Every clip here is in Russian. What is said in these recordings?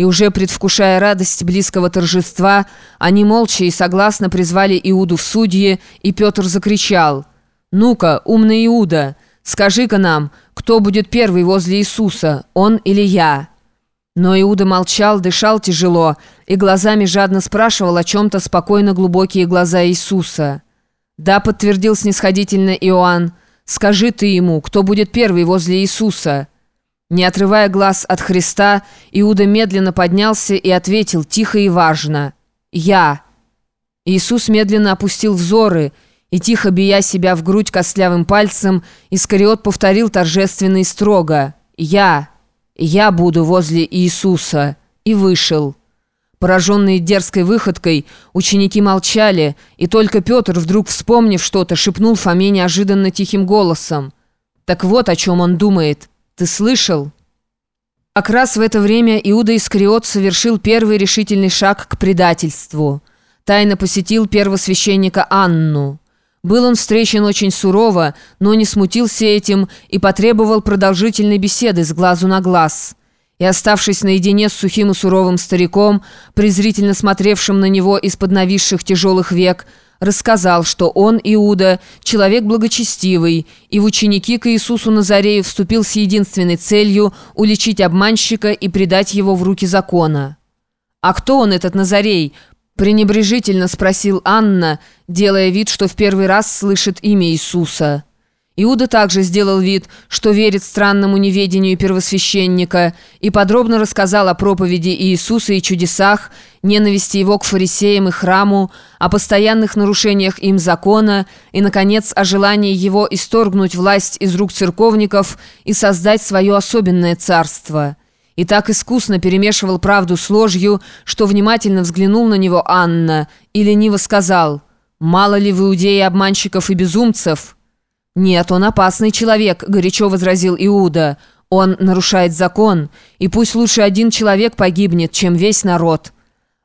И уже предвкушая радость близкого торжества, они молча и согласно призвали Иуду в судьи, и Петр закричал «Ну-ка, умный Иуда, скажи-ка нам, кто будет первый возле Иисуса, он или я?» Но Иуда молчал, дышал тяжело и глазами жадно спрашивал о чем-то спокойно глубокие глаза Иисуса. «Да», — подтвердил снисходительно Иоанн, — «скажи ты ему, кто будет первый возле Иисуса?» Не отрывая глаз от Христа, Иуда медленно поднялся и ответил тихо и важно «Я». Иисус медленно опустил взоры и, тихо бия себя в грудь костлявым пальцем, Искариот повторил торжественно и строго «Я, я буду возле Иисуса» и вышел. Пораженные дерзкой выходкой, ученики молчали, и только Петр, вдруг вспомнив что-то, шепнул Фоме неожиданно тихим голосом. «Так вот о чем он думает». Ты слышал?» Как раз в это время Иуда Искариот совершил первый решительный шаг к предательству. Тайно посетил первосвященника Анну. Был он встречен очень сурово, но не смутился этим и потребовал продолжительной беседы с глазу на глаз. И, оставшись наедине с сухим и суровым стариком, презрительно смотревшим на него из-под нависших тяжелых век, рассказал, что он, Иуда, человек благочестивый, и в ученики к Иисусу Назарею вступил с единственной целью уличить обманщика и предать его в руки закона. «А кто он, этот Назарей?» – пренебрежительно спросил Анна, делая вид, что в первый раз слышит имя Иисуса. Иуда также сделал вид, что верит странному неведению первосвященника и подробно рассказал о проповеди Иисуса и чудесах, ненависти его к фарисеям и храму, о постоянных нарушениях им закона и, наконец, о желании его исторгнуть власть из рук церковников и создать свое особенное царство. И так искусно перемешивал правду с ложью, что внимательно взглянул на него Анна и лениво сказал «Мало ли в Иудее обманщиков и безумцев?» «Нет, он опасный человек», — горячо возразил Иуда. «Он нарушает закон, и пусть лучше один человек погибнет, чем весь народ».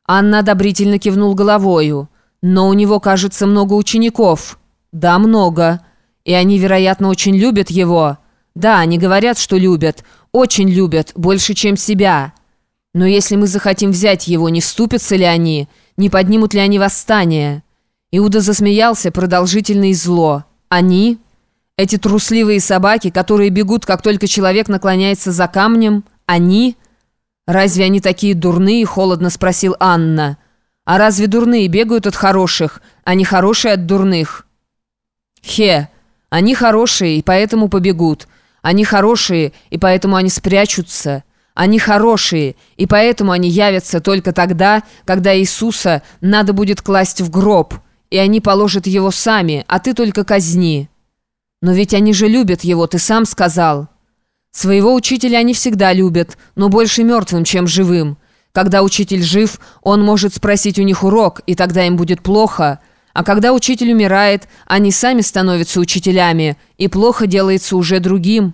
Анна одобрительно кивнул головою. «Но у него, кажется, много учеников». «Да, много. И они, вероятно, очень любят его». «Да, они говорят, что любят. Очень любят, больше, чем себя». «Но если мы захотим взять его, не вступятся ли они? Не поднимут ли они восстание?» Иуда засмеялся продолжительно и зло. «Они?» Эти трусливые собаки, которые бегут, как только человек наклоняется за камнем, они... «Разве они такие дурные?» — холодно спросил Анна. «А разве дурные бегают от хороших, а не хорошие от дурных?» «Хе, они хорошие, и поэтому побегут. Они хорошие, и поэтому они спрячутся. Они хорошие, и поэтому они явятся только тогда, когда Иисуса надо будет класть в гроб, и они положат его сами, а ты только казни». «Но ведь они же любят его, ты сам сказал». «Своего учителя они всегда любят, но больше мертвым, чем живым. Когда учитель жив, он может спросить у них урок, и тогда им будет плохо. А когда учитель умирает, они сами становятся учителями, и плохо делается уже другим».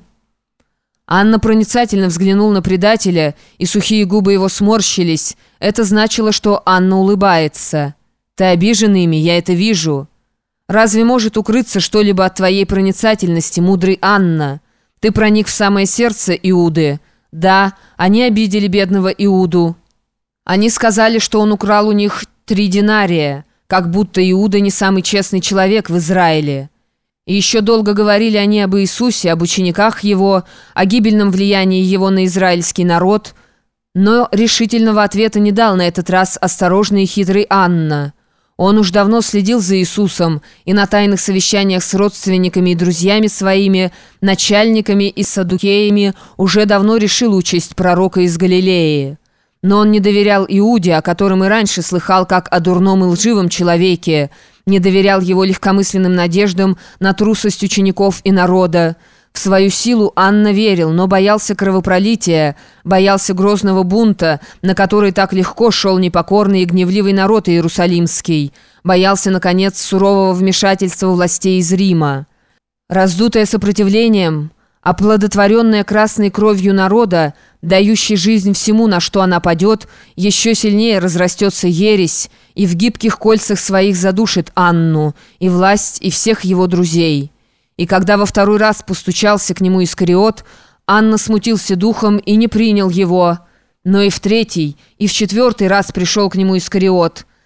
Анна проницательно взглянул на предателя, и сухие губы его сморщились. Это значило, что Анна улыбается. «Ты обижен ими, я это вижу». Разве может укрыться что-либо от твоей проницательности, мудрый Анна? Ты проник в самое сердце Иуды. Да, они обидели бедного Иуду. Они сказали, что он украл у них три динария, как будто Иуда не самый честный человек в Израиле. И еще долго говорили они об Иисусе, об учениках его, о гибельном влиянии его на израильский народ, но решительного ответа не дал на этот раз осторожный и хитрый Анна – он уж давно следил за Иисусом и на тайных совещаниях с родственниками и друзьями своими, начальниками и садукеями уже давно решил участь пророка из Галилеи. Но он не доверял Иуде, о котором и раньше слыхал как о дурном и лживом человеке, не доверял его легкомысленным надеждам на трусость учеников и народа, в свою силу Анна верил, но боялся кровопролития, боялся грозного бунта, на который так легко шел непокорный и гневливый народ иерусалимский, боялся, наконец, сурового вмешательства властей из Рима. Раздутое сопротивлением, оплодотворенная красной кровью народа, дающий жизнь всему, на что она падет, еще сильнее разрастется ересь и в гибких кольцах своих задушит Анну, и власть, и всех его друзей». И когда во второй раз постучался к нему Искариот, Анна смутился духом и не принял его. Но и в третий, и в четвертый раз пришел к нему Искариот.